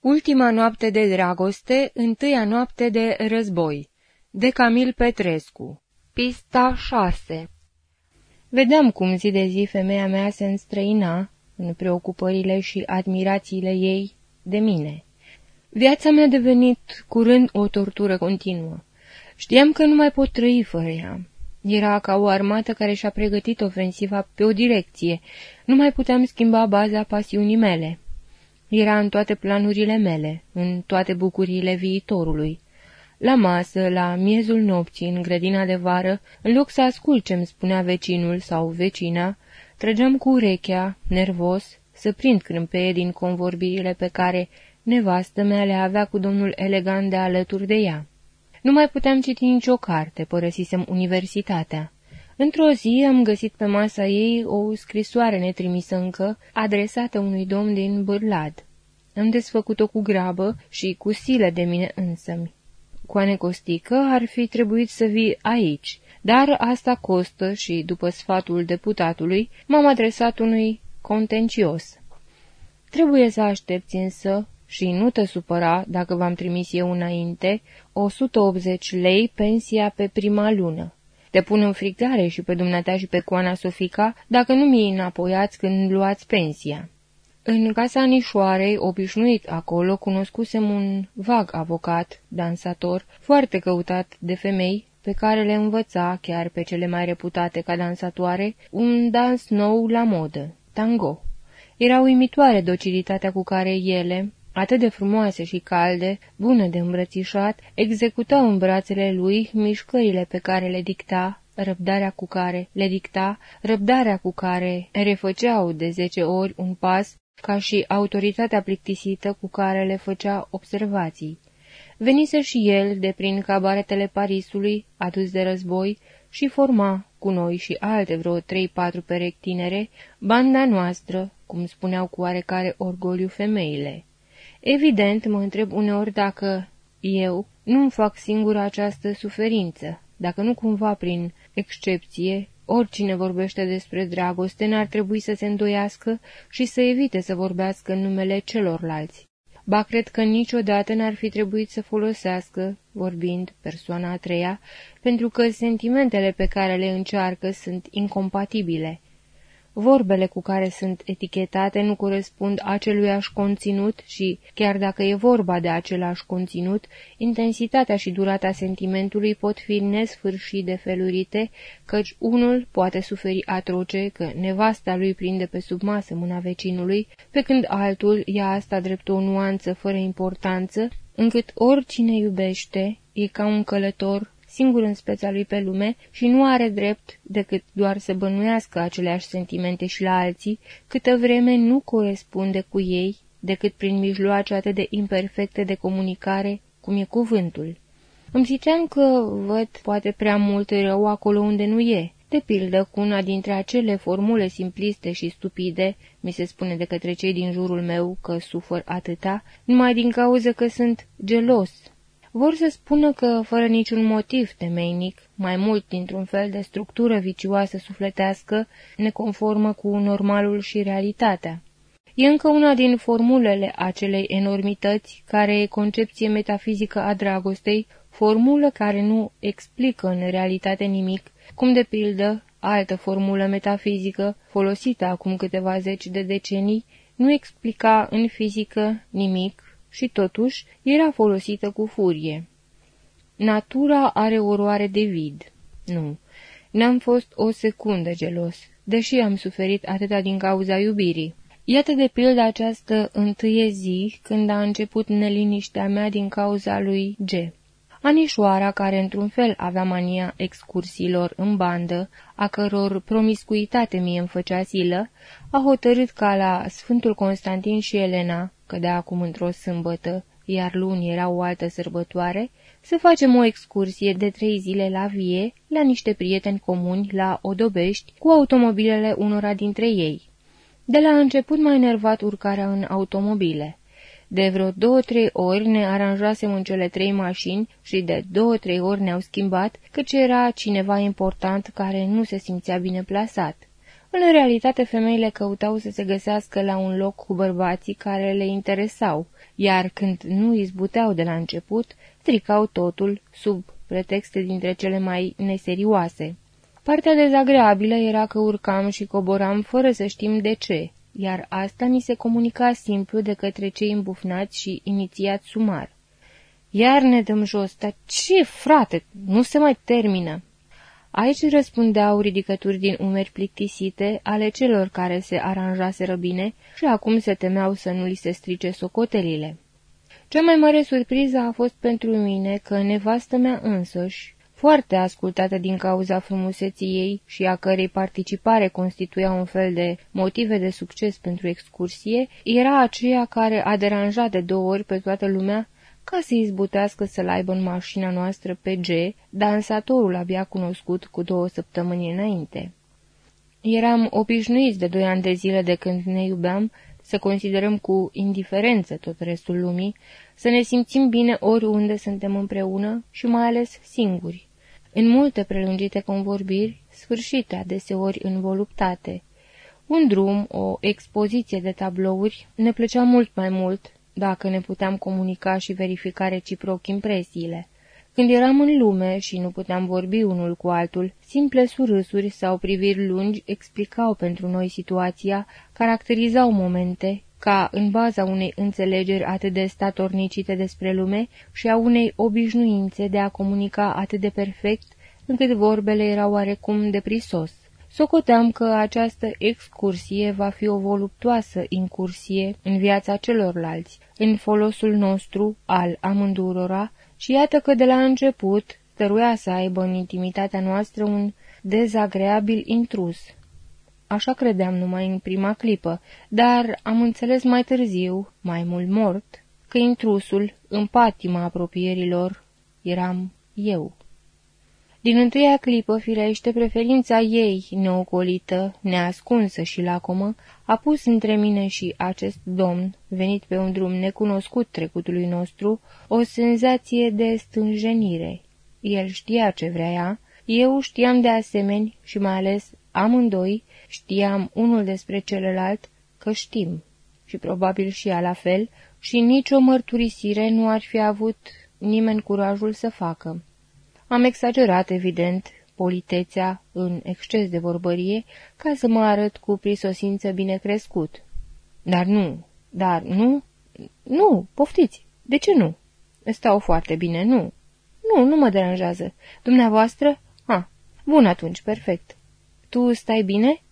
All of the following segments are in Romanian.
Ultima noapte de dragoste, întâia noapte de război. De Camil Petrescu Pista 6 Vedeam cum zi de zi femeia mea se înstrăina, în preocupările și admirațiile ei, de mine. Viața mea a devenit curând o tortură continuă. Știam că nu mai pot trăi fără ea. Era ca o armată care și-a pregătit ofensiva pe o direcție. Nu mai puteam schimba baza pasiunii mele. Era în toate planurile mele, în toate bucuriile viitorului. La masă, la miezul nopții, în grădina de vară, în loc să ascult ce-mi spunea vecinul sau vecina, trăgeam cu urechea, nervos, să prind crâmpeie din convorbirile pe care nevastă mea le avea cu domnul elegant de alături de ea. Nu mai puteam citi nicio carte, părăsisem universitatea. Într-o zi am găsit pe masa ei o scrisoare netrimisă încă, adresată unui domn din Bârlad. Am desfăcut-o cu grabă și cu silă de mine însămi. Coane Costică ar fi trebuit să vii aici, dar asta costă și, după sfatul deputatului, m-am adresat unui contencios. Trebuie să aștepți însă și nu te supăra dacă v-am trimis eu înainte 180 lei pensia pe prima lună. Te pun în frictare și pe dumneata și pe coana Sofica dacă nu mi-i înapoiați când luați pensia. În casa Nișoarei, obișnuit acolo, cunoscusem un vag avocat, dansator, foarte căutat de femei, pe care le învăța, chiar pe cele mai reputate ca dansatoare, un dans nou la modă, tango. Era uimitoare docilitatea cu care ele, atât de frumoase și calde, bună de îmbrățișat, executau în brațele lui mișcările pe care le dicta, răbdarea cu care le dicta, răbdarea cu care refăceau de zece ori un pas, ca și autoritatea plictisită cu care le făcea observații. Venise și el de prin cabaretele Parisului, adus de război, și forma, cu noi și alte vreo trei-patru perechi tinere, banda noastră, cum spuneau cu oarecare orgoliu femeile. Evident, mă întreb uneori dacă eu nu-mi fac singură această suferință, dacă nu cumva prin excepție, oricine vorbește despre dragoste n-ar trebui să se îndoiască și să evite să vorbească în numele celorlalți. Ba, cred că niciodată n-ar fi trebuit să folosească, vorbind persoana a treia, pentru că sentimentele pe care le încearcă sunt incompatibile, Vorbele cu care sunt etichetate nu corespund aceluiași conținut și, chiar dacă e vorba de același conținut, intensitatea și durata sentimentului pot fi nesfârșit de felurite, căci unul poate suferi atroce că nevasta lui prinde pe sub masă mâna vecinului, pe când altul ia asta drept o nuanță fără importanță, încât oricine iubește e ca un călător singur în speța lui pe lume și nu are drept decât doar să bănuiască aceleași sentimente și la alții, câtă vreme nu corespunde cu ei decât prin mijloace atât de imperfecte de comunicare cum e cuvântul. Îmi ziceam că văd poate prea mult rău acolo unde nu e, de pildă cu una dintre acele formule simpliste și stupide, mi se spune de către cei din jurul meu că sufăr atâta, numai din cauza că sunt gelos vor să spună că, fără niciun motiv temeinic, mai mult dintr-un fel de structură vicioasă sufletească, neconformă cu normalul și realitatea. E încă una din formulele acelei enormități, care e concepție metafizică a dragostei, formulă care nu explică în realitate nimic, cum de pildă altă formulă metafizică, folosită acum câteva zeci de decenii, nu explica în fizică nimic și totuși era folosită cu furie. Natura are oroare de vid. Nu, n-am fost o secundă gelos, deși am suferit atâta din cauza iubirii. Iată de pildă această întâie zi când a început neliniștea mea din cauza lui G. Anișoara, care într-un fel avea mania excursiilor în bandă, a căror promiscuitate mie îmi făcea silă, a hotărât ca la Sfântul Constantin și Elena, cădea acum într-o sâmbătă, iar luni era o altă sărbătoare, să facem o excursie de trei zile la vie, la niște prieteni comuni, la Odobești, cu automobilele unora dintre ei. De la început m-a enervat urcarea în automobile. De vreo două-trei ori ne aranjasem în cele trei mașini și de două-trei ori ne-au schimbat, căci era cineva important care nu se simțea bine plasat. În realitate, femeile căutau să se găsească la un loc cu bărbații care le interesau, iar când nu izbuteau de la început, stricau totul sub pretexte dintre cele mai neserioase. Partea dezagreabilă era că urcam și coboram fără să știm de ce, iar asta ni se comunica simplu de către cei îmbufnați și inițiați sumar. Iar ne dăm jos, dar ce, frate, nu se mai termină. Aici răspundeau ridicături din umeri plictisite ale celor care se aranjaseră bine și acum se temeau să nu li se strice socotelile. Cea mai mare surpriză a fost pentru mine că nevastă mea însăși, foarte ascultată din cauza frumuseții ei și a cărei participare constituia un fel de motive de succes pentru excursie, era aceea care a deranjat de două ori pe toată lumea ca să izbutească să-l aibă în mașina noastră pe G, dansatorul abia cunoscut cu două săptămâni înainte. Eram obișnuiți de doi ani de zile de când ne iubeam să considerăm cu indiferență tot restul lumii, să ne simțim bine oriunde suntem împreună și mai ales singuri. În multe prelungite convorbiri, sfârșite adeseori în voluptate. Un drum, o expoziție de tablouri, ne plăcea mult mai mult dacă ne puteam comunica și verifica reciproc impresiile. Când eram în lume și nu puteam vorbi unul cu altul, simple surâsuri sau priviri lungi explicau pentru noi situația, caracterizau momente, ca în baza unei înțelegeri atât de statornicite despre lume și a unei obișnuințe de a comunica atât de perfect, încât vorbele erau oarecum de prisos. Socoteam că această excursie va fi o voluptoasă incursie în viața celorlalți, în folosul nostru, al amândurora, și iată că de la început tăruia să aibă în intimitatea noastră un dezagreabil intrus. Așa credeam numai în prima clipă, dar am înțeles mai târziu, mai mult mort, că intrusul, în patima apropierilor, eram eu. Din întâia clipă, firește, preferința ei, neocolită, neascunsă și lacomă, a pus între mine și acest domn, venit pe un drum necunoscut trecutului nostru, o senzație de stânjenire. El știa ce vrea ea, eu știam de asemenea și mai ales amândoi știam unul despre celălalt că știm, și probabil și ea la fel, și nicio mărturisire nu ar fi avut nimeni curajul să facă. Am exagerat, evident, politețea în exces de vorbărie, ca să mă arăt cu prisosință bine crescut. Dar nu, dar nu, nu, poftiți, de ce nu? Stau foarte bine, nu. Nu, nu mă deranjează. Dumneavoastră? Ha, bun atunci, perfect. Tu stai bine?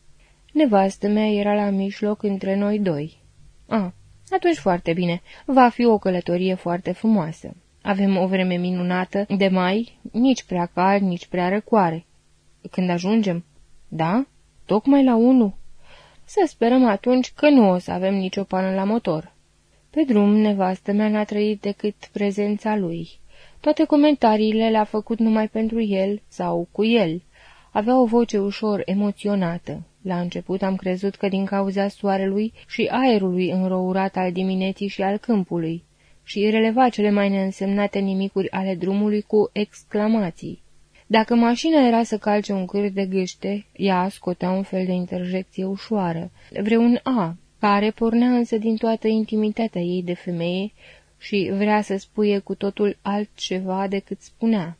Nevastă mea era la mijloc între noi doi. A, atunci foarte bine. Va fi o călătorie foarte frumoasă. Avem o vreme minunată de mai, nici prea cald, nici prea răcoare. Când ajungem? Da? Tocmai la unu. Să sperăm atunci că nu o să avem nicio pană la motor. Pe drum, nevastă mea n-a trăit decât prezența lui. Toate comentariile le-a făcut numai pentru el sau cu el. Avea o voce ușor emoționată. La început am crezut că din cauza soarelui și aerului înrourat al dimineții și al câmpului și releva cele mai neînsemnate nimicuri ale drumului cu exclamații. Dacă mașina era să calce un câr de gâște, ea scotea un fel de interjecție ușoară, vreun A, care pornea însă din toată intimitatea ei de femeie și vrea să spuie cu totul altceva decât spunea.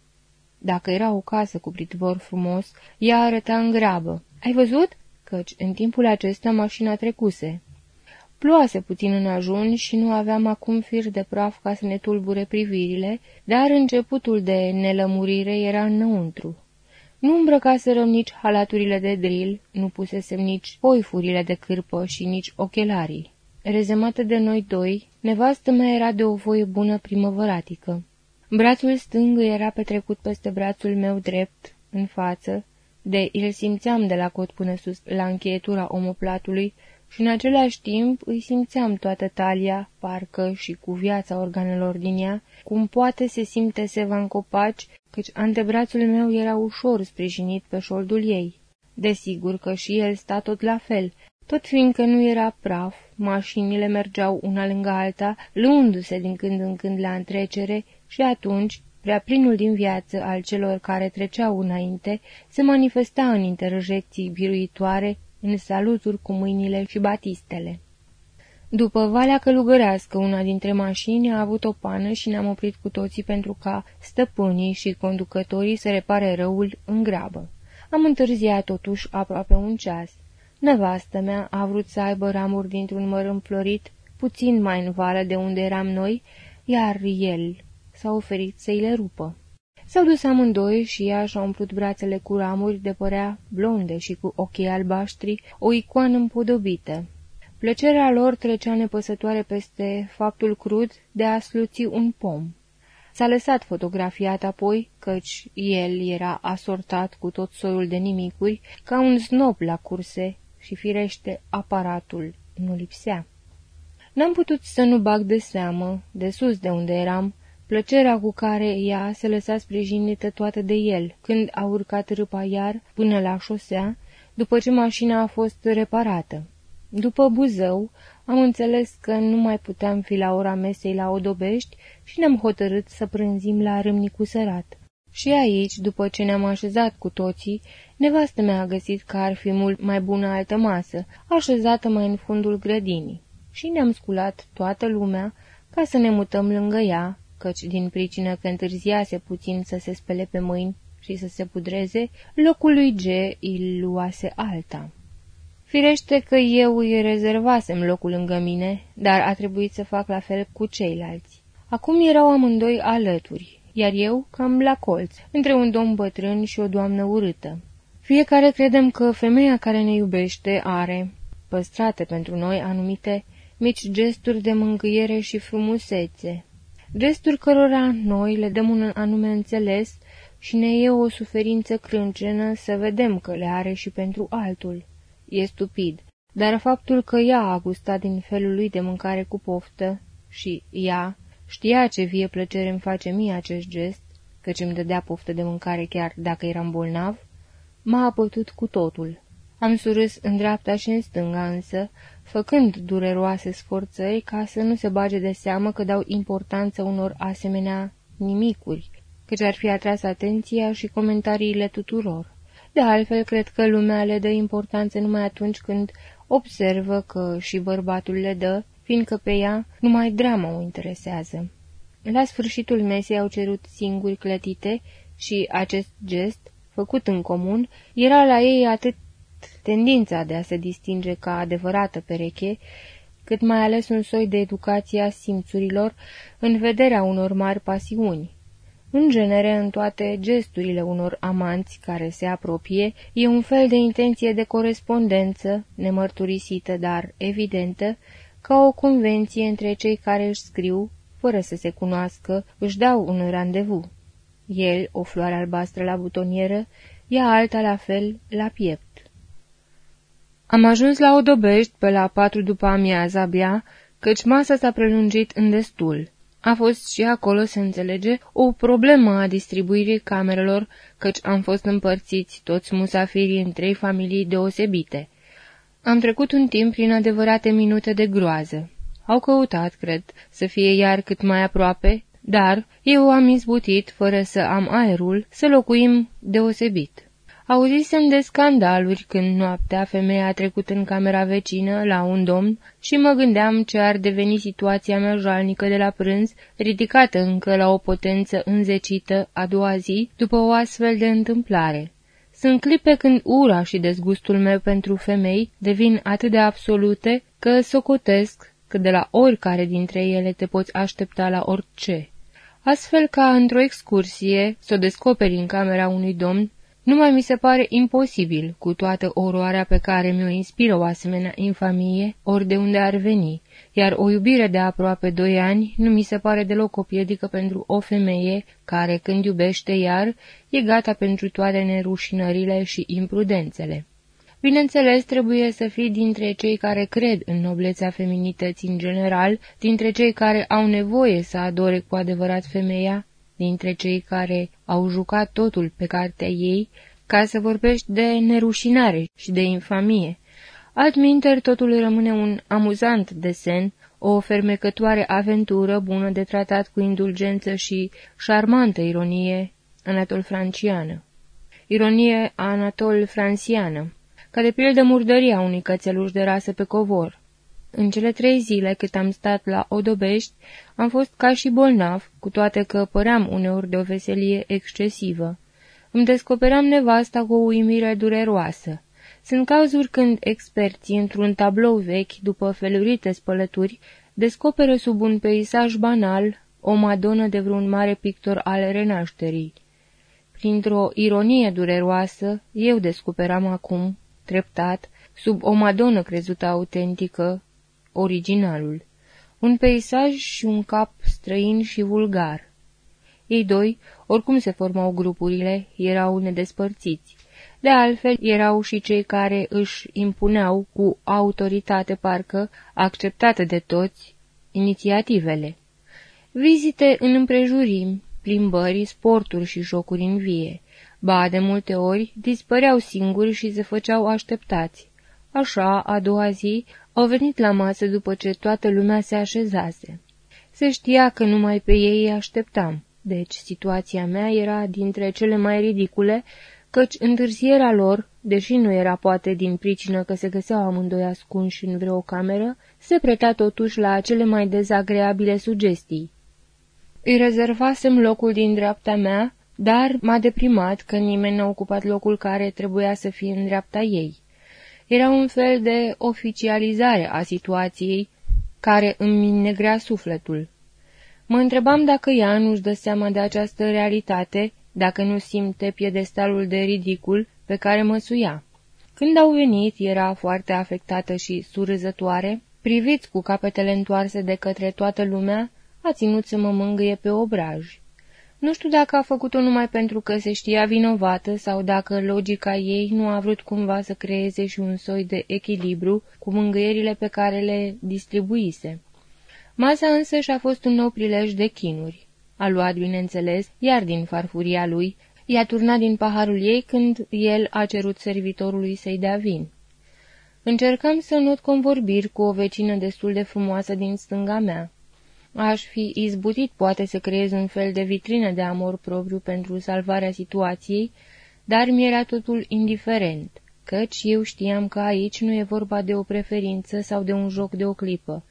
Dacă era o casă cu pritvor frumos, ea arăta în grabă. Ai văzut? Căci în timpul acesta mașina trecuse. Ploase puțin în ajun și nu aveam acum fir de praf ca să ne tulbure privirile, dar începutul de nelămurire era înăuntru. Nu îmbrăcaserăm nici halaturile de drill, nu pusesem nici poifurile de cârpă și nici ochelarii. Rezemată de noi doi, nevastă mea era de o voie bună primăvăratică. Brațul stâng era petrecut peste brațul meu drept, în față, de îl simțeam de la cot până sus, la încheietura omoplatului, și în același timp îi simțeam toată talia, parcă și cu viața organelor din ea, cum poate se simte seva în copaci, căci antebrațul meu era ușor sprijinit pe șoldul ei. Desigur că și el sta tot la fel, tot fiindcă nu era praf, mașinile mergeau una lângă alta, luându-se din când în când la întrecere și atunci, prea plinul din viață al celor care treceau înainte, se manifesta în interjecții biruitoare în saluturi cu mâinile și batistele. După valea călugărească, una dintre mașini a avut o pană și ne-am oprit cu toții pentru ca stăpânii și conducătorii să repare răul în grabă. Am întârziat totuși aproape un ceas. Nevastă mea a vrut să aibă ramuri dintr-un măr înflorit, puțin mai în vală de unde eram noi, iar el s-a oferit să-i le rupă. S-au dus amândoi și ea și-a umplut brațele cu ramuri de părea blonde și cu ochii albaștri, o icoană împodobită. Plăcerea lor trecea nepăsătoare peste faptul crud de a sluți un pom. S-a lăsat fotografiat apoi, căci el era asortat cu tot soiul de nimicuri, ca un snob la curse și firește aparatul nu lipsea. N-am putut să nu bag de seamă, de sus de unde eram, plăcerea cu care ea se lăsa sprijinită toată de el, când a urcat râpa iar până la șosea, după ce mașina a fost reparată. După Buzău, am înțeles că nu mai puteam fi la ora mesei la Odobești și ne-am hotărât să prânzim la Râmnicu Sărat. Și aici, după ce ne-am așezat cu toții, nevastă mea a găsit că ar fi mult mai bună altă masă, așezată mai în fundul grădinii. Și ne-am sculat toată lumea ca să ne mutăm lângă ea, căci din pricină că întârziase puțin să se spele pe mâini și să se pudreze, locul lui G îl luase alta. Firește că eu îi rezervasem locul lângă mine, dar a trebuit să fac la fel cu ceilalți. Acum erau amândoi alături, iar eu cam la colț, între un domn bătrân și o doamnă urâtă. Fiecare credem că femeia care ne iubește are, păstrate pentru noi anumite mici gesturi de mângâiere și frumusețe, gesturi cărora noi le dăm un anume înțeles și ne e o suferință crâncenă să vedem că le are și pentru altul. E stupid, dar faptul că ea a gustat din felul lui de mâncare cu poftă și ea știa ce vie plăcere îmi face mie acest gest, căci îmi dădea poftă de mâncare chiar dacă eram bolnav, m-a apătut cu totul. Am surâs în dreapta și în stânga însă, făcând dureroase sforțări ca să nu se bage de seamă că dau importanță unor asemenea nimicuri, căci ar fi atras atenția și comentariile tuturor. De altfel, cred că lumea le dă importanță numai atunci când observă că și bărbatul le dă, fiindcă pe ea numai drama o interesează. La sfârșitul mesei au cerut singuri clătite și acest gest, făcut în comun, era la ei atât tendința de a se distinge ca adevărată pereche, cât mai ales un soi de educație a simțurilor în vederea unor mari pasiuni. În genere, în toate gesturile unor amanți care se apropie, e un fel de intenție de corespondență, nemărturisită, dar evidentă, ca o convenție între cei care își scriu, fără să se cunoască, își dau un randevu. El, o floare albastră la butonieră, ea alta la fel, la piept. Am ajuns la Odobești pe la patru după amiaza abia, căci masa s-a prelungit în destul. A fost și acolo, se înțelege, o problemă a distribuirii camerelor, căci am fost împărțiți toți musafirii în trei familii deosebite. Am trecut un timp prin adevărate minute de groază. Au căutat, cred, să fie iar cât mai aproape, dar eu am izbutit, fără să am aerul, să locuim deosebit. Auzisem de scandaluri când noaptea femeia a trecut în camera vecină la un domn și mă gândeam ce ar deveni situația mea jalnică de la prânz, ridicată încă la o potență înzecită a doua zi după o astfel de întâmplare. Sunt clipe când ura și dezgustul meu pentru femei devin atât de absolute că socotesc că de la oricare dintre ele te poți aștepta la orice. Astfel ca într-o excursie să o descoperi în camera unui domn nu mai mi se pare imposibil, cu toată oroarea pe care mi-o inspiră o asemenea infamie, ori de unde ar veni, iar o iubire de aproape doi ani nu mi se pare deloc o piedică pentru o femeie care, când iubește iar, e gata pentru toate nerușinările și imprudențele. Bineînțeles, trebuie să fii dintre cei care cred în noblețea feminității în general, dintre cei care au nevoie să adore cu adevărat femeia, dintre cei care au jucat totul pe cartea ei, ca să vorbești de nerușinare și de infamie. Altminter, totul rămâne un amuzant desen, o fermecătoare aventură bună de tratat cu indulgență și șarmantă ironie anatol-franciană. Ironie anatol-franciană, ca de pildă murdăria unui cățeluș de rasă pe covor. În cele trei zile cât am stat la Odobești, am fost ca și bolnav, cu toate că păream uneori de o veselie excesivă. Îmi descoperam nevasta cu o uimire dureroasă. Sunt cazuri când experții, într-un tablou vechi, după felurite spălături, descoperă sub un peisaj banal o madonă de vreun mare pictor al renașterii. Printr-o ironie dureroasă, eu descoperam acum, treptat, sub o madonă crezută autentică, originalul. Un peisaj și un cap străin și vulgar. Ei doi, oricum se formau grupurile, erau nedespărțiți. De altfel, erau și cei care își impuneau cu autoritate parcă, acceptată de toți, inițiativele. Vizite în împrejurim, plimbări, sporturi și jocuri în vie. Ba, de multe ori, dispăreau singuri și se făceau așteptați. Așa, a doua zi, au venit la masă după ce toată lumea se așezase. Se știa că numai pe ei îi așteptam, deci situația mea era dintre cele mai ridicule, căci întârzierea lor, deși nu era poate din pricină că se găseau amândoi ascunși în vreo cameră, se preta totuși la cele mai dezagreabile sugestii. Îi rezervasem locul din dreapta mea, dar m-a deprimat că nimeni n-a ocupat locul care trebuia să fie în dreapta ei. Era un fel de oficializare a situației care îmi negrea sufletul. Mă întrebam dacă ea nu-și dă seama de această realitate, dacă nu simte piedestalul de ridicul pe care mă suia. Când au venit, era foarte afectată și surâzătoare, priviți cu capetele întoarse de către toată lumea, a ținut să mă mângâie pe obraj. Nu știu dacă a făcut-o numai pentru că se știa vinovată sau dacă logica ei nu a vrut cumva să creeze și un soi de echilibru cu mângâierile pe care le distribuise. Masa însă și-a fost un nou prilej de chinuri. A luat, bineînțeles, iar din farfuria lui, i-a turnat din paharul ei când el a cerut servitorului să-i dea vin. Încercam să not convorbiri cu o vecină destul de frumoasă din stânga mea. Aș fi izbutit poate să creez un fel de vitrină de amor propriu pentru salvarea situației, dar mi-era totul indiferent, căci eu știam că aici nu e vorba de o preferință sau de un joc de o clipă,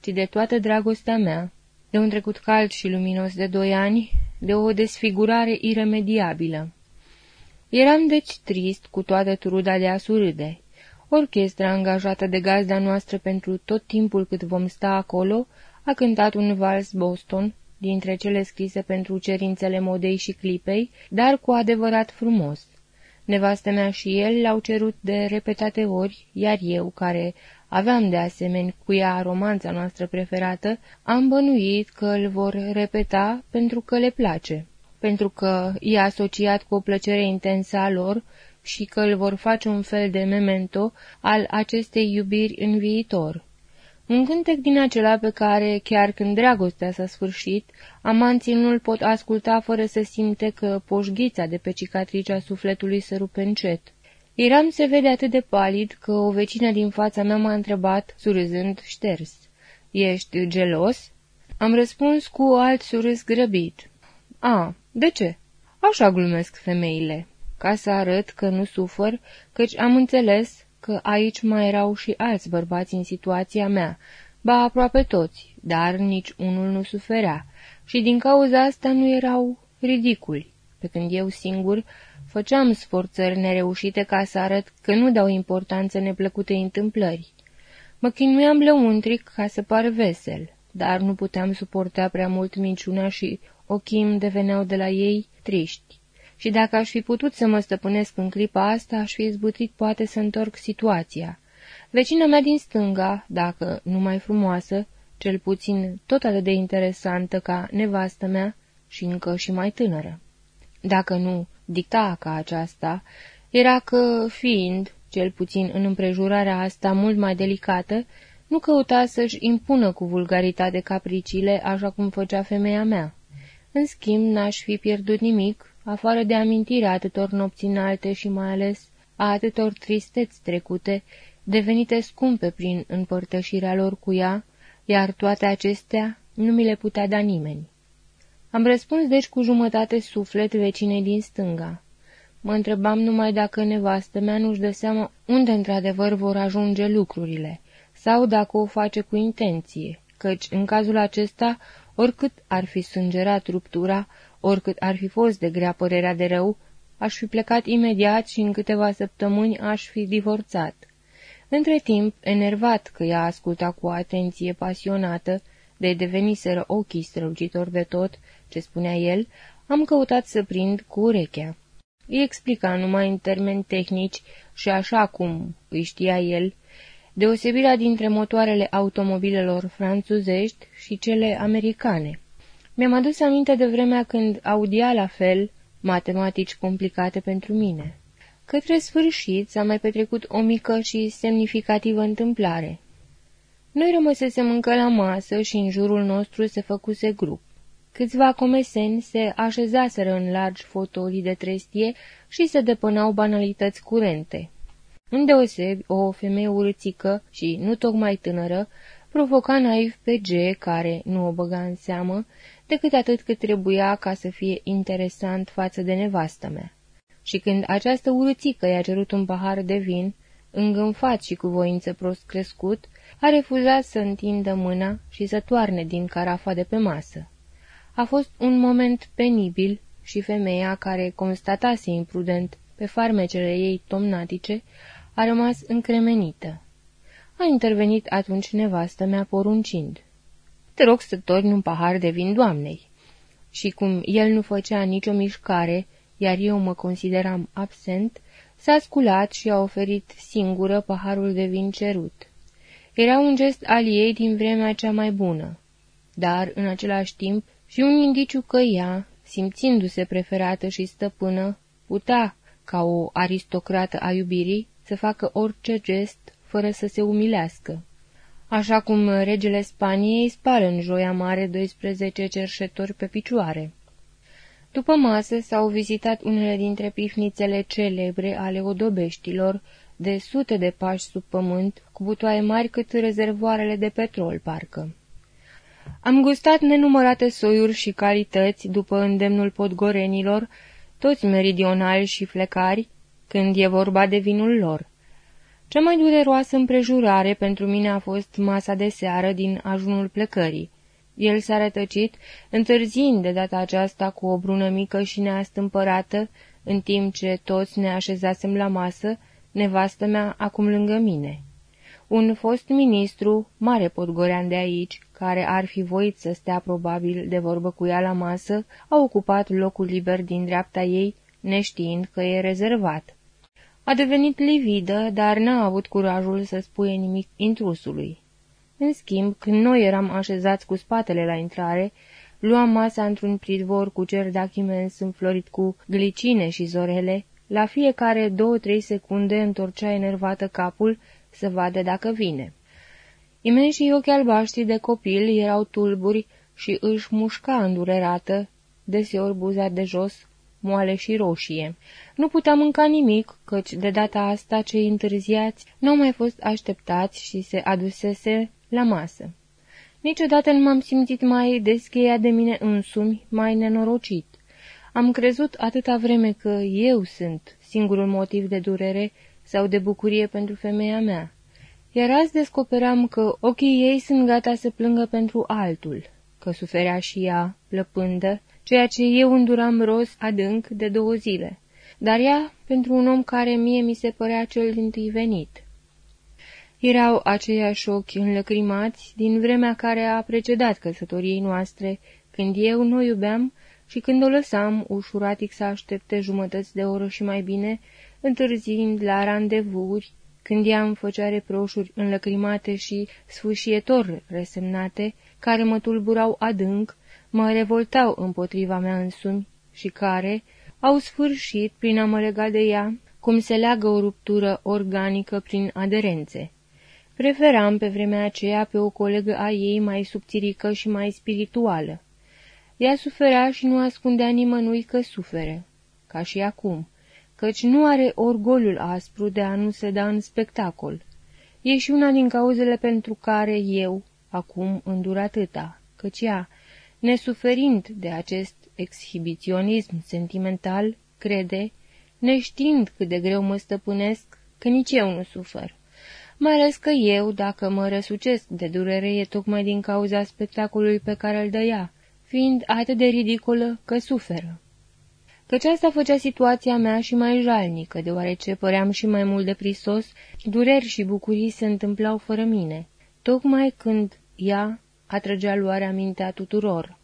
ci de toată dragostea mea, de un trecut cald și luminos de doi ani, de o desfigurare iremediabilă. Eram deci trist cu toată truda de a surâde. Orchestra angajată de gazda noastră pentru tot timpul cât vom sta acolo a cântat un vals Boston, dintre cele scrise pentru cerințele modei și clipei, dar cu adevărat frumos. Nevastă mea și el l-au cerut de repetate ori, iar eu, care aveam de asemenea cu ea romanța noastră preferată, am bănuit că îl vor repeta pentru că le place, pentru că e asociat cu o plăcere intensă a lor și că îl vor face un fel de memento al acestei iubiri în viitor. Un cântec din acela pe care, chiar când dragostea s-a sfârșit, amanții nu-l pot asculta fără să simte că poșghița de pe cicatricea sufletului se rupe încet. Eram se vede atât de palid că o vecină din fața mea m-a întrebat, surâzând șters. Ești gelos?" Am răspuns cu alt surâs grăbit. A, de ce?" Așa glumesc femeile, ca să arăt că nu sufăr, căci am înțeles că aici mai erau și alți bărbați în situația mea, ba aproape toți, dar nici unul nu suferea, și din cauza asta nu erau ridiculi, pe când eu singur făceam sforțări nereușite ca să arăt că nu dau importanță neplăcute întâmplări. Mă chinuiam lăuntric ca să par vesel, dar nu puteam suporta prea mult minciuna și ochii îmi deveneau de la ei triști și dacă aș fi putut să mă stăpânesc în clipa asta, aș fi izbutit poate să întorc situația. Vecina mea din stânga, dacă nu mai frumoasă, cel puțin tot atât de interesantă ca nevastă mea și încă și mai tânără. Dacă nu dicta ca aceasta, era că, fiind, cel puțin în împrejurarea asta mult mai delicată, nu căuta să-și impună cu vulgaritate capriciile așa cum făcea femeia mea. În schimb, n-aș fi pierdut nimic afară de amintirea atâtor nopți înalte și mai ales a atâtor tristeți trecute, devenite scumpe prin împărtășirea lor cu ea, iar toate acestea nu mi le putea da nimeni. Am răspuns deci cu jumătate suflet vecinei din stânga. Mă întrebam numai dacă nevastă mea nu-și dă seama unde într-adevăr vor ajunge lucrurile, sau dacă o face cu intenție, căci în cazul acesta, oricât ar fi sângerat ruptura, oricât ar fi fost de grea părerea de rău, aș fi plecat imediat și în câteva săptămâni aș fi divorțat. Între timp, enervat că ea asculta cu atenție pasionată, de deveniseră ochii strălucitori de tot, ce spunea el, am căutat să prind cu urechea. Îi explica numai în termeni tehnici și așa cum îi știa el, deosebirea dintre motoarele automobilelor franțuzești și cele americane. Mi-am adus aminte de vremea când audia la fel matematici complicate pentru mine. Către sfârșit s-a mai petrecut o mică și semnificativă întâmplare. Noi rămăsesem încă la masă și în jurul nostru se făcuse grup. Câțiva comeseni se așezaseră în largi fotolii de trestie și se depănau banalități curente. Îndeosebi, o femeie urâțică și nu tocmai tânără provoca naiv pe G, care nu o băga în seamă, decât atât cât trebuia ca să fie interesant față de nevastă mea. Și când această urâțică i-a cerut un pahar de vin, îngânfat și cu voință prost crescut, a refuzat să întindă mâna și să toarne din carafa de pe masă. A fost un moment penibil și femeia care constatase imprudent pe farmecele ei tomnatice a rămas încremenită. A intervenit atunci nevastă mea poruncind. Te rog să torni un pahar de vin doamnei. Și cum el nu făcea nicio mișcare, iar eu mă consideram absent, s-a sculat și a oferit singură paharul de vin cerut. Era un gest al ei din vremea cea mai bună, dar, în același timp, și un indiciu că ea, simțindu-se preferată și stăpână, putea, ca o aristocrată a iubirii, să facă orice gest fără să se umilească. Așa cum regele Spaniei spală în joia mare 12 cerșetori pe picioare. După masă s-au vizitat unele dintre pifnițele celebre ale odobeștilor, de sute de pași sub pământ, cu butoaie mari cât rezervoarele de petrol, parcă. Am gustat nenumărate soiuri și calități după îndemnul podgorenilor, toți meridionali și flecari, când e vorba de vinul lor. Cea mai dureroasă împrejurare pentru mine a fost masa de seară din ajunul plecării. El s-a rătăcit, întârziind de data aceasta cu o brună mică și neastâmpărată, în timp ce toți ne așezasem la masă, nevastă mea acum lângă mine. Un fost ministru, mare podgorean de aici, care ar fi voit să stea probabil de vorbă cu ea la masă, a ocupat locul liber din dreapta ei, neștiind că e rezervat. A devenit lividă, dar n-a avut curajul să spuie nimic intrusului. În schimb, când noi eram așezați cu spatele la intrare, luam masa într-un pridvor cu cerdac imens înflorit cu glicine și zorele, la fiecare două-trei secunde întorcea enervată capul să vadă dacă vine. Imenșii ochi albaștri de copil erau tulburi și își mușca îndurerată, deseori buza de jos, moale și roșie. Nu putea mânca nimic, căci de data asta cei întârziați nu au mai fost așteptați și se adusese la masă. Niciodată nu m-am simțit mai descheia de mine însumi, mai nenorocit. Am crezut atâta vreme că eu sunt singurul motiv de durere sau de bucurie pentru femeia mea. Iar azi descoperam că ochii ei sunt gata să plângă pentru altul, că suferea și ea, plăpândă, ceea ce eu înduram roz adânc de două zile, dar ea pentru un om care mie mi se părea cel din venit. Erau aceiași ochi înlăcrimați din vremea care a precedat căsătoriei noastre, când eu nu iubeam și când o lăsam ușuratic să aștepte jumătăți de oră și mai bine, întârziind la randevuri, când ea îmi făcea reproșuri înlăcrimate și sfâșietor resemnate, care mă tulburau adânc, mă revoltau împotriva mea însumi și care au sfârșit prin a mă lega de ea, cum se leagă o ruptură organică prin aderențe. Preferam pe vremea aceea pe o colegă a ei mai subțirică și mai spirituală. Ea suferea și nu ascundea nimănui că sufere, ca și acum, căci nu are orgoliul aspru de a nu se da în spectacol. E și una din cauzele pentru care eu, acum, îndur atâta, căci ea, nesuferind de acest exhibiționism sentimental, crede, neștiind cât de greu mă stăpânesc, că nici eu nu sufer. mai ales că eu, dacă mă răsucesc de durere, e tocmai din cauza spectacolului pe care îl dăia, fiind atât de ridicolă că suferă. Căci asta făcea situația mea și mai jalnică, deoarece păream și mai mult de prisos, dureri și bucurii se întâmplau fără mine, tocmai când ea atrăgea luarea mintea tuturor.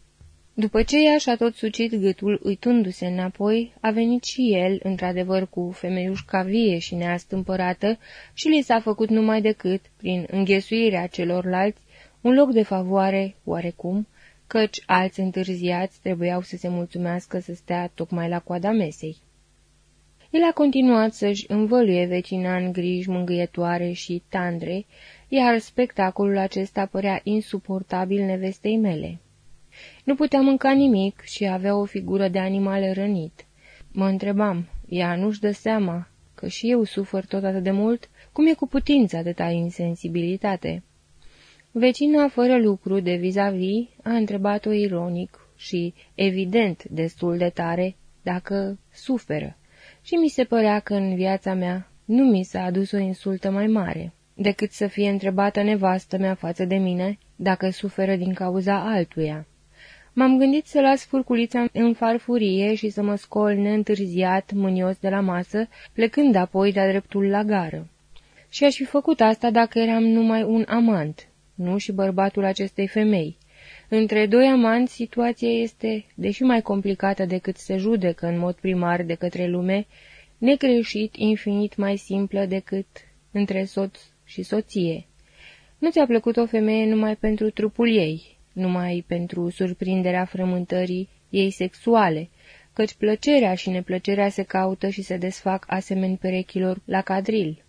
După ce ea și-a tot sucit gâtul, uitându-se înapoi, a venit și el, într-adevăr cu femeiușca vie și neastâmpărată, și li s-a făcut numai decât, prin înghesuirea celorlalți, un loc de favoare, oarecum, căci alți întârziați trebuiau să se mulțumească să stea tocmai la coada mesei. El a continuat să-și învăluie vecina în griji mângâietoare și tandre, iar spectacolul acesta părea insuportabil nevestei mele. Nu putea mânca nimic și avea o figură de animal rănit. Mă întrebam, ea nu-și dă seama că și eu sufăr tot atât de mult, cum e cu putința atâta insensibilitate. Vecina, fără lucru de vis-a-vis, -vis, a întrebat-o ironic și, evident, destul de tare, dacă suferă. Și mi se părea că în viața mea nu mi s-a adus o insultă mai mare, decât să fie întrebată nevastă mea față de mine dacă suferă din cauza altuia. M-am gândit să las furculița în farfurie și să mă scol neîntârziat, mânios de la masă, plecând apoi de-a dreptul la gară. Și aș fi făcut asta dacă eram numai un amant, nu și bărbatul acestei femei. Între doi amanți, situația este, deși mai complicată decât se judecă în mod primar de către lume, necreșit infinit mai simplă decât între soț și soție. Nu ți-a plăcut o femeie numai pentru trupul ei, numai pentru surprinderea frământării ei sexuale, căci plăcerea și neplăcerea se caută și se desfac asemeni perechilor la cadril.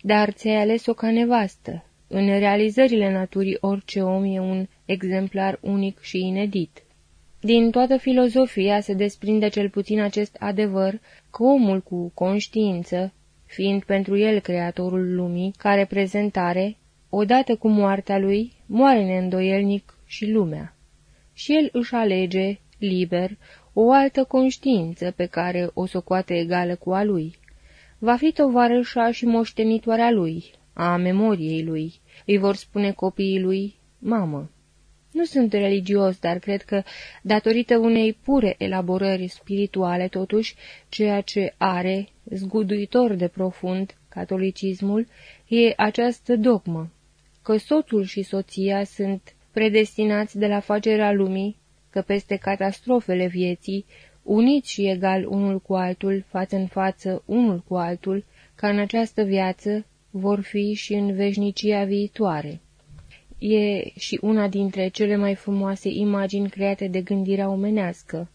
Dar ți-ai ales-o ca nevastă. În realizările naturii orice om e un exemplar unic și inedit. Din toată filozofia se desprinde cel puțin acest adevăr că omul cu conștiință, fiind pentru el creatorul lumii, ca reprezentare, odată cu moartea lui, moare neîndoielnic și lumea. Și el își alege, liber, o altă conștiință pe care o socoate egală cu a lui. Va fi tovarășa și moștenitoarea lui, a memoriei lui. Îi vor spune copiii lui, mamă. Nu sunt religios, dar cred că, datorită unei pure elaborări spirituale, totuși, ceea ce are, zguduitor de profund, catolicismul, e această dogmă, că soțul și soția sunt predestinați de la facerea lumii, că peste catastrofele vieții, uniți și egal unul cu altul, față în față unul cu altul, ca în această viață vor fi și în veșnicia viitoare. E și una dintre cele mai frumoase imagini create de gândirea omenească.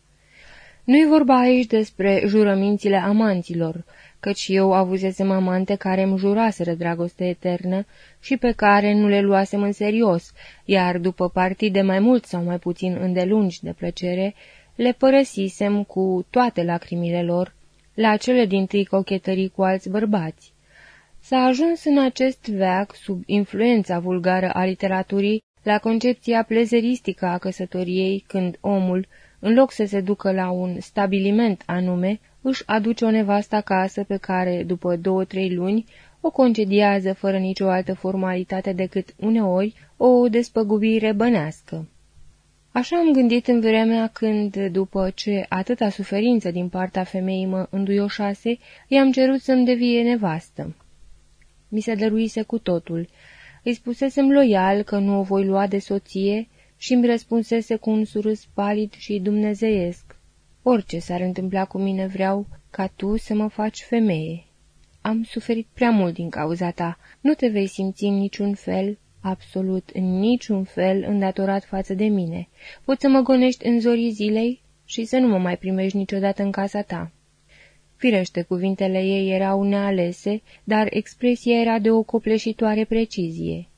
Nu-i vorba aici despre jurămințile amanților, căci eu avusesem amante care îmi juraseră dragoste eternă și pe care nu le luasem în serios, iar după partide mai mult sau mai puțin îndelungi de plăcere, le părăsisem cu toate lacrimile lor la cele din tâi cochetării cu alți bărbați. S-a ajuns în acest veac, sub influența vulgară a literaturii, la concepția plezeristică a căsătoriei, când omul, în loc să se ducă la un stabiliment anume, își aduce o nevastă acasă pe care, după două-trei luni, o concediază fără nicio altă formalitate decât uneori o despăgubire bănească. Așa am gândit în vremea când, după ce atâta suferință din partea femeii mă înduioșase, i-am cerut să-mi devie nevastă. Mi se dăruise cu totul. Îi spusesem loial că nu o voi lua de soție și îmi răspunsese cu un surâs palid și dumnezeiesc. Orice s-ar întâmpla cu mine vreau ca tu să mă faci femeie. Am suferit prea mult din cauza ta. Nu te vei simți în niciun fel, absolut în niciun fel, îndatorat față de mine. Poți să mă gonești în zorii zilei și să nu mă mai primești niciodată în casa ta. Firește, cuvintele ei erau nealese, dar expresia era de o copleșitoare precizie.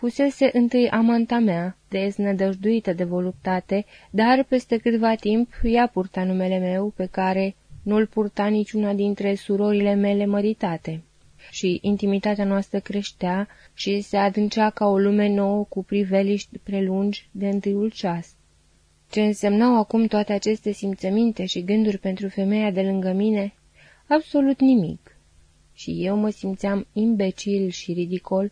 Fusese întâi amanta mea, deznădăjduită de voluptate, dar peste câtva timp ea purta numele meu, pe care nu-l purta niciuna dintre surorile mele măritate. Și intimitatea noastră creștea și se adâncea ca o lume nouă cu priveliști prelungi de întâiul ceas. Ce însemnau acum toate aceste simțăminte și gânduri pentru femeia de lângă mine? Absolut nimic. și eu mă simțeam imbecil și ridicol,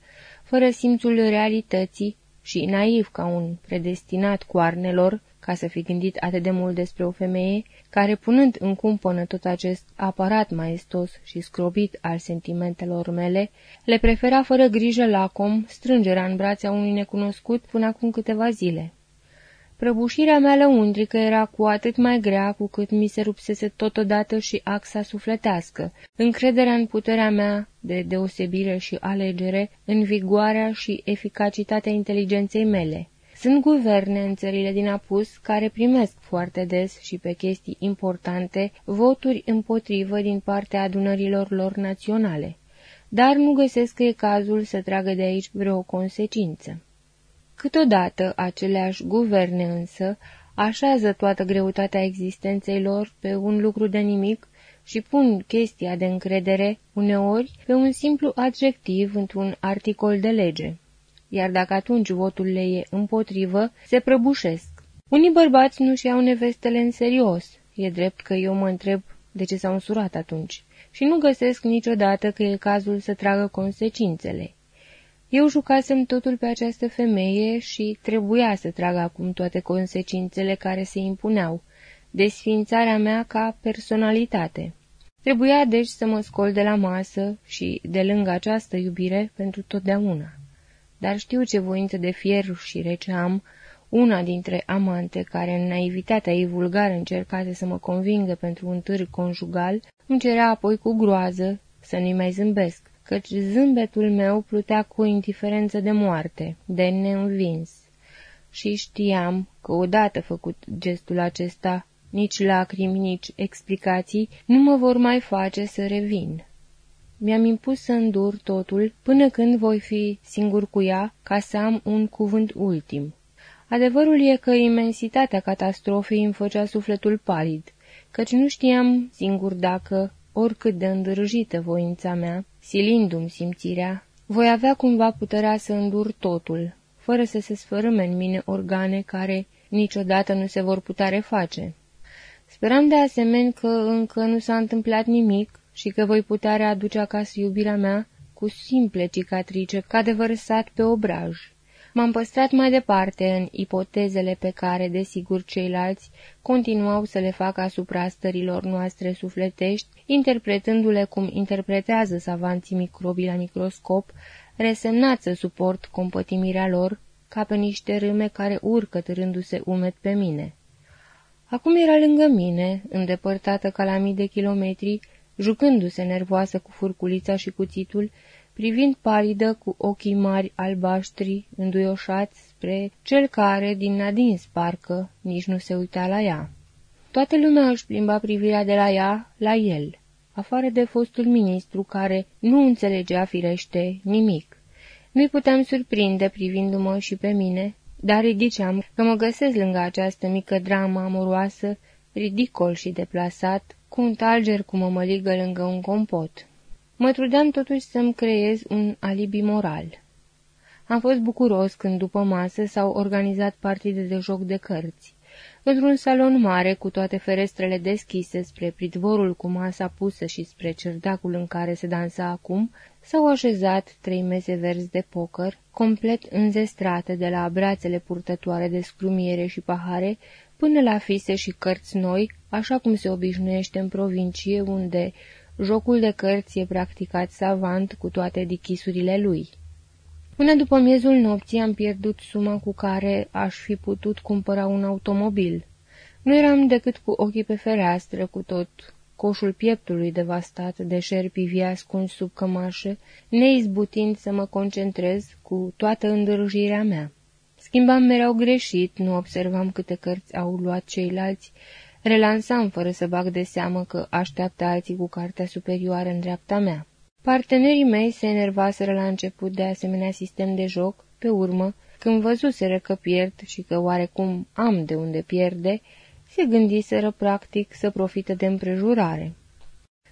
fără simțul realității și naiv ca un predestinat coarnelor, ca să fi gândit atât de mult despre o femeie, care, punând în cumpănă tot acest aparat maestos și scrobit al sentimentelor mele, le prefera fără grijă lacom strângerea în brațe a unui necunoscut până acum câteva zile. Prăbușirea mea lăuntrică era cu atât mai grea cu cât mi se rupsese totodată și axa sufletească, încrederea în puterea mea de deosebire și alegere, în vigoarea și eficacitatea inteligenței mele. Sunt guverne în țările din apus care primesc foarte des și pe chestii importante voturi împotrivă din partea adunărilor lor naționale, dar nu găsesc că e cazul să tragă de aici vreo consecință. Câteodată aceleași guverne însă așează toată greutatea existenței lor pe un lucru de nimic și pun chestia de încredere, uneori, pe un simplu adjectiv într-un articol de lege. Iar dacă atunci votul le e împotrivă, se prăbușesc. Unii bărbați nu-și iau nevestele în serios. E drept că eu mă întreb de ce s-au însurat atunci. Și nu găsesc niciodată că e cazul să tragă consecințele. Eu jucasem totul pe această femeie și trebuia să trag acum toate consecințele care se impuneau, desfințarea mea ca personalitate. Trebuia deci să mă scol de la masă și de lângă această iubire pentru totdeauna. Dar știu ce voință de fier și rece am, una dintre amante care în naivitatea ei vulgară încercase să mă convingă pentru un târg conjugal, îmi cerea apoi cu groază să nu-i mai zâmbesc căci zâmbetul meu plutea cu indiferență de moarte, de neînvins. Și știam că odată făcut gestul acesta, nici lacrimi, nici explicații nu mă vor mai face să revin. Mi-am impus să îndur totul până când voi fi singur cu ea ca să am un cuvânt ultim. Adevărul e că imensitatea catastrofei îmi făcea sufletul palid, căci nu știam singur dacă, oricât de îndrăjită voința mea, silindu-mi simțirea, voi avea cumva puterea să îndur totul, fără să se sfărâme în mine organe care niciodată nu se vor putea reface. Speram de asemenea că încă nu s-a întâmplat nimic și că voi putea readuce acasă iubirea mea cu simple cicatrice ca de vărsat pe obraj. M-am păstrat mai departe în ipotezele pe care, desigur, ceilalți continuau să le facă asupra stărilor noastre sufletești, interpretându-le cum interpretează savanții microbii la microscop, resemnat să suport compătimirea lor, ca pe niște râme care urcă târându-se umed pe mine. Acum era lângă mine, îndepărtată ca la mii de kilometri, jucându-se nervoasă cu furculița și cuțitul, privind palidă cu ochii mari albaștri, înduioșați spre cel care, din adins parcă, nici nu se uita la ea. Toată lumea își plimba privirea de la ea la el, afară de fostul ministru care nu înțelegea firește nimic. Nu-i puteam surprinde privindu-mă și pe mine, dar ridiceam că mă găsesc lângă această mică dramă amoroasă, ridicol și deplasat, cu un talger cu mămăligă lângă un compot. Mă trudeam totuși să-mi creez un alibi moral. Am fost bucuros când după masă s-au organizat partide de joc de cărți. Într-un salon mare, cu toate ferestrele deschise spre pridvorul cu masa pusă și spre cerdacul în care se dansa acum, s-au așezat trei mese verzi de poker, complet înzestrate de la brațele purtătoare de scrumiere și pahare, până la fise și cărți noi, așa cum se obișnuiește în provincie, unde Jocul de cărți e practicat savant cu toate dichisurile lui. Până după miezul nopții am pierdut suma cu care aș fi putut cumpăra un automobil. Nu eram decât cu ochii pe fereastră, cu tot coșul pieptului devastat de șerpi vii ascuns sub cămașă, neizbutind să mă concentrez cu toată îndârjirea mea. Schimbam mereu greșit, nu observam câte cărți au luat ceilalți Relansam fără să bag de seamă că așteaptă alții cu cartea superioară în dreapta mea. Partenerii mei se enervaseră la început de asemenea sistem de joc, pe urmă, când văzuseră că pierd și că oarecum am de unde pierde, se gândiseră practic să profită de împrejurare.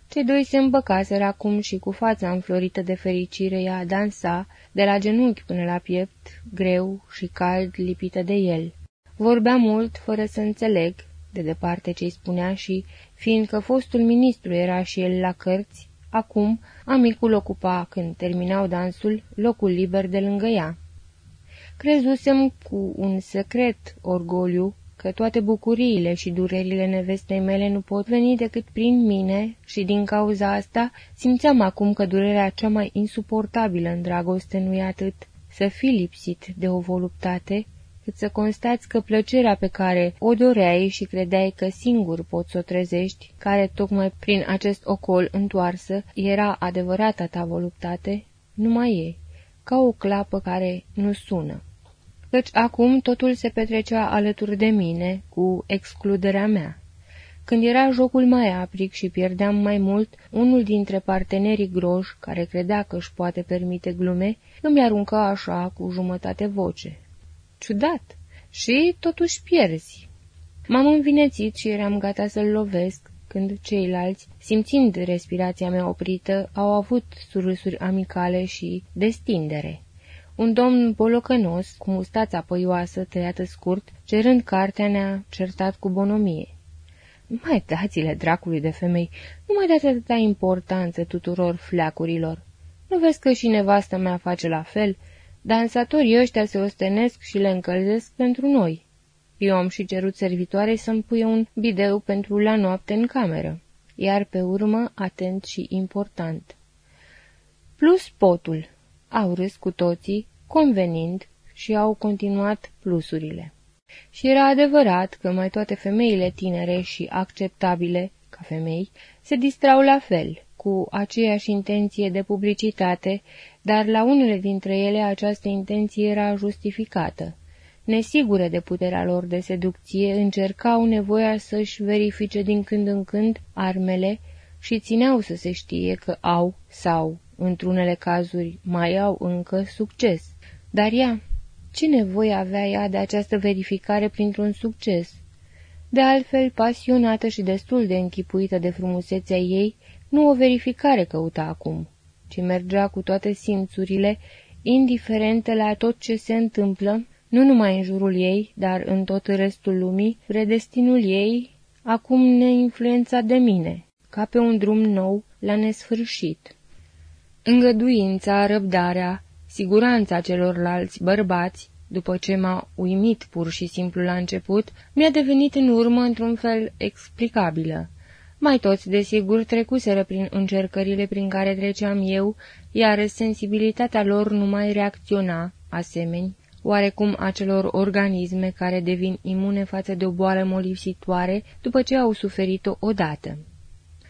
Cei doi se îmbăcaseră acum și cu fața înflorită de fericire ea dansa, de la genunchi până la piept, greu și cald lipită de el. Vorbea mult, fără să înțeleg, de departe ce-i spunea și, fiindcă fostul ministru era și el la cărți, acum amicul ocupa, când terminau dansul, locul liber de lângă ea. Crezusem cu un secret orgoliu că toate bucuriile și durerile nevestei mele nu pot veni decât prin mine și din cauza asta simțeam acum că durerea cea mai insuportabilă în dragoste nu e atât să fii lipsit de o voluptate, cât să constați că plăcerea pe care o doreai și credeai că singur poți să o trezești, care tocmai prin acest ocol întoarsă era adevărata ta voluptate, nu mai e, ca o clapă care nu sună căci acum totul se petrecea alături de mine, cu excluderea mea. Când era jocul mai apric și pierdeam mai mult, unul dintre partenerii groși, care credea că își poate permite glume, îmi arunca așa cu jumătate voce. Ciudat! Și totuși pierzi. M-am învinețit și eram gata să-l lovesc, când ceilalți, simțind respirația mea oprită, au avut surâsuri amicale și destindere un domn bolocănos, cu mustața păioasă, tăiată scurt, cerând cartea, ne-a certat cu bonomie. Mai dați-le dracului de femei, nu mai dați atâta importanță tuturor fleacurilor. Nu vezi că și nevastă mea face la fel? Dansatorii ăștia se ostenesc și le încălzesc pentru noi. Eu am și cerut servitoare să-mi puie un bideu pentru la noapte în cameră, iar pe urmă atent și important. Plus potul, au râs cu toții, convenind, și au continuat plusurile. Și era adevărat că mai toate femeile tinere și acceptabile, ca femei, se distrau la fel, cu aceeași intenție de publicitate, dar la unele dintre ele această intenție era justificată. Nesigure de puterea lor de seducție, încercau nevoia să-și verifice din când în când armele și țineau să se știe că au sau într-unele cazuri mai au încă succes. Dar ea, ce nevoie avea ea de această verificare printr-un succes? De altfel, pasionată și destul de închipuită de frumusețea ei, nu o verificare căuta acum, ci mergea cu toate simțurile, indiferente la tot ce se întâmplă, nu numai în jurul ei, dar în tot restul lumii, predestinul ei, acum neinfluențat de mine, ca pe un drum nou la nesfârșit. Îngăduința, răbdarea, siguranța celorlalți bărbați, după ce m-a uimit pur și simplu la început, mi-a devenit în urmă într-un fel explicabilă. Mai toți, desigur, trecuseră prin încercările prin care treceam eu, iar sensibilitatea lor nu mai reacționa, asemeni, oarecum acelor organisme care devin imune față de o boală molipsitoare după ce au suferit-o odată.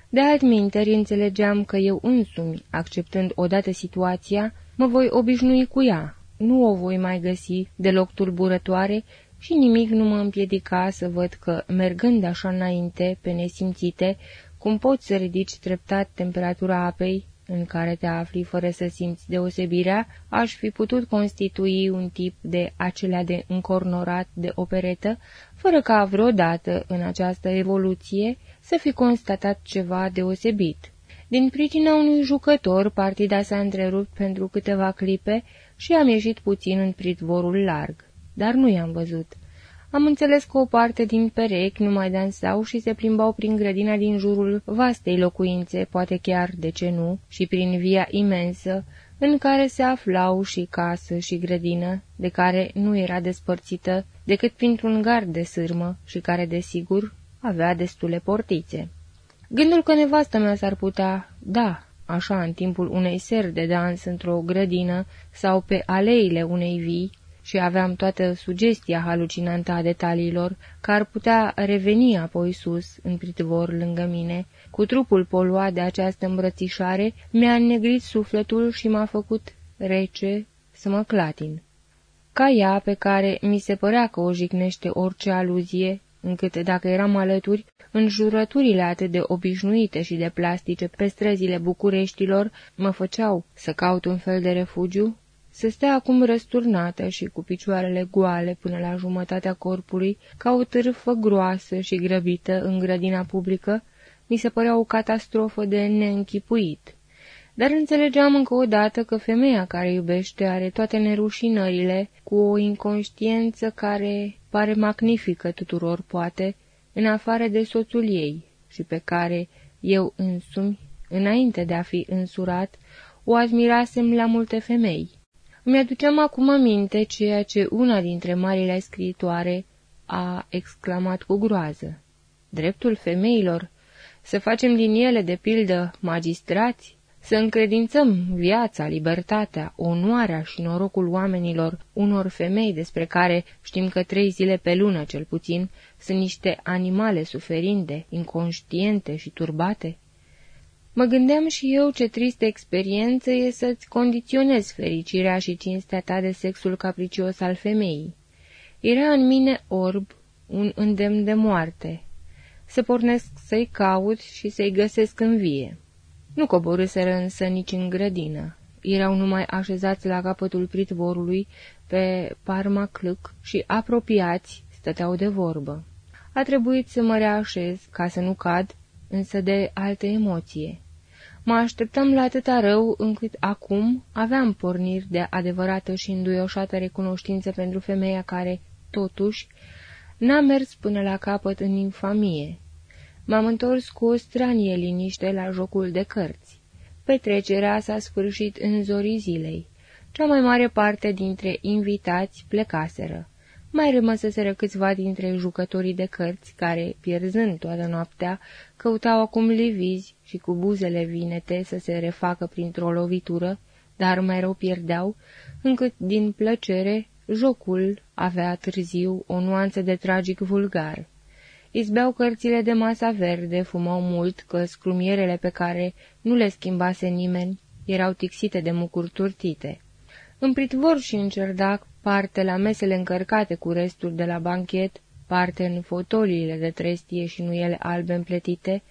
De altminteri înțelegeam că eu însumi, acceptând odată situația, mă voi obișnui cu ea, nu o voi mai găsi deloc tulburătoare și nimic nu mă împiedica să văd că, mergând așa înainte, pe nesimțite, cum poți să ridici treptat temperatura apei în care te afli fără să simți deosebirea, aș fi putut constitui un tip de acelea de încornorat de operetă, fără ca vreodată în această evoluție să fi constatat ceva deosebit. Din pricina unui jucător, partida s-a întrerupt pentru câteva clipe și am ieșit puțin în pritvorul larg, dar nu i-am văzut. Am înțeles că o parte din perechi nu mai dansau și se plimbau prin grădina din jurul vastei locuințe, poate chiar, de ce nu, și prin via imensă, în care se aflau și casă și grădină, de care nu era despărțită decât printr-un gard de sârmă și care, desigur, avea destule portițe. Gândul că nevastă mea s-ar putea, da, așa în timpul unei seri de dans într-o grădină sau pe aleile unei vii, și aveam toată sugestia halucinantă a detaliilor, că ar putea reveni apoi sus, în pritvor lângă mine, cu trupul poluat de această îmbrățișare, mi-a înnegrit sufletul și m-a făcut rece să mă clatin. Ca ea pe care mi se părea că o jignește orice aluzie, încât dacă eram alături, în jurăturile atât de obișnuite și de plastice pe străzile Bucureștilor, mă făceau să caut un fel de refugiu, să stea acum răsturnată și cu picioarele goale până la jumătatea corpului, ca o târfă groasă și grăbită în grădina publică, mi se părea o catastrofă de neînchipuit. Dar înțelegeam încă o dată că femeia care iubește are toate nerușinările, cu o inconștiență care pare magnifică tuturor poate, în afară de soțul ei, și pe care eu însumi înainte de a fi însurat, o admirasem la multe femei. Îmi aduceam acum aminte ceea ce una dintre marile scriitoare a exclamat cu groază. Dreptul femeilor? Să facem din ele, de pildă, magistrați? Să încredințăm viața, libertatea, onoarea și norocul oamenilor unor femei despre care știm că trei zile pe lună, cel puțin, sunt niște animale suferinde, inconștiente și turbate? Mă gândeam și eu ce tristă experiență e să-ți condiționezi fericirea și cinstea ta de sexul capricios al femeii. Era în mine orb un îndemn de moarte. Să pornesc să-i caut și să-i găsesc în vie. Nu coborâseră însă nici în grădină. Erau numai așezați la capătul pritvorului, pe parma cluc și apropiați stăteau de vorbă. A trebuit să mă reașez ca să nu cad, însă de alte emoție. Mă așteptam la atâta rău încât acum aveam porniri de adevărată și înduioșată recunoștință pentru femeia care, totuși, n-a mers până la capăt în infamie. M-am întors cu o stranie liniște la jocul de cărți. Petrecerea s-a sfârșit în zorii zilei. Cea mai mare parte dintre invitați plecaseră. Mai rămăseseră câțiva dintre jucătorii de cărți care, pierzând toată noaptea, căutau acum livizi și cu buzele vinete să se refacă printr-o lovitură, dar mai rău pierdeau, încât, din plăcere, jocul avea târziu o nuanță de tragic vulgar. Izbeau cărțile de masa verde, fumau mult, că scrumierele pe care nu le schimbase nimeni erau tixite de mucuri turtite. În pritvor și în cerdac, parte la mesele încărcate cu resturi de la banchet, parte în fotoliile de trestie și nuiele albe împletite,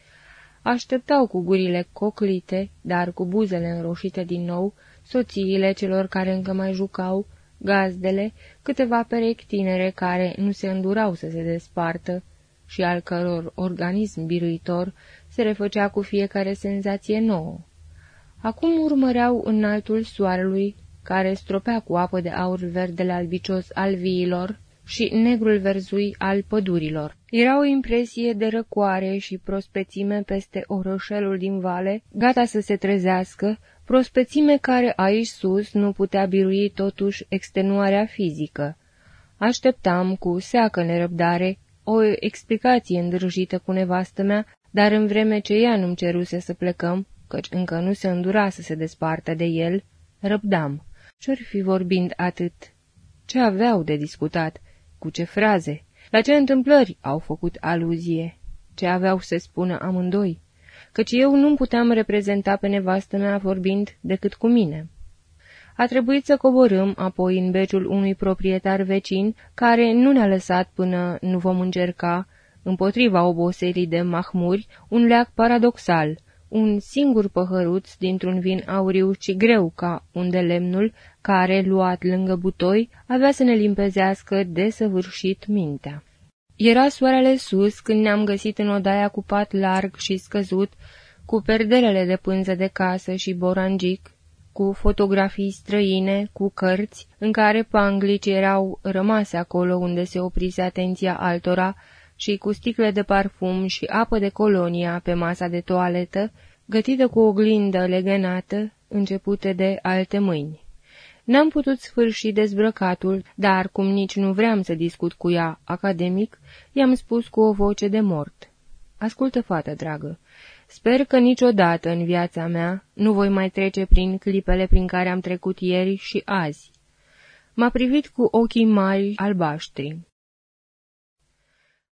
așteptau cu gurile coclite, dar cu buzele înroșite din nou, soțiile celor care încă mai jucau, gazdele, câteva perechi tinere care nu se îndurau să se despartă și al căror organism biruitor se refăcea cu fiecare senzație nouă. Acum urmăreau înaltul soarelui, care stropea cu apă de aur verdele albicios al viilor și negrul verzui al pădurilor. Era o impresie de răcoare și prospețime peste orășelul din vale, gata să se trezească, prospețime care aici sus nu putea birui totuși extenuarea fizică. Așteptam cu seacă nerăbdare o explicație îndrăjită cu nevastă mea, dar în vreme ce ea nu-mi ceruse să plecăm, căci încă nu se îndura să se despartă de el, răbdam. Ce-or fi vorbind atât? Ce aveau de discutat? Cu ce fraze? La ce întâmplări au făcut aluzie? Ce aveau să spună amândoi? Căci eu nu puteam reprezenta pe nevastă mea vorbind decât cu mine. A trebuit să coborâm apoi în beciul unui proprietar vecin, care nu ne-a lăsat până nu vom încerca, împotriva oboselii de mahmuri, un leac paradoxal, un singur păhăruț dintr-un vin auriu și greu ca un de lemnul, care, luat lângă butoi, avea să ne limpezească desăvârșit mintea. Era soarele sus când ne-am găsit în odaia cu pat larg și scăzut, cu perdelele de pânză de casă și borangic, cu fotografii străine, cu cărți, în care panglici erau rămase acolo unde se oprise atenția altora, și cu sticle de parfum și apă de colonia pe masa de toaletă, gătită cu oglindă legănată, începute de alte mâini. N-am putut sfârși dezbrăcatul, dar cum nici nu vreau să discut cu ea academic, i-am spus cu o voce de mort. Ascultă, fată dragă, Sper că niciodată în viața mea nu voi mai trece prin clipele prin care am trecut ieri și azi. M-a privit cu ochii mari albaștri.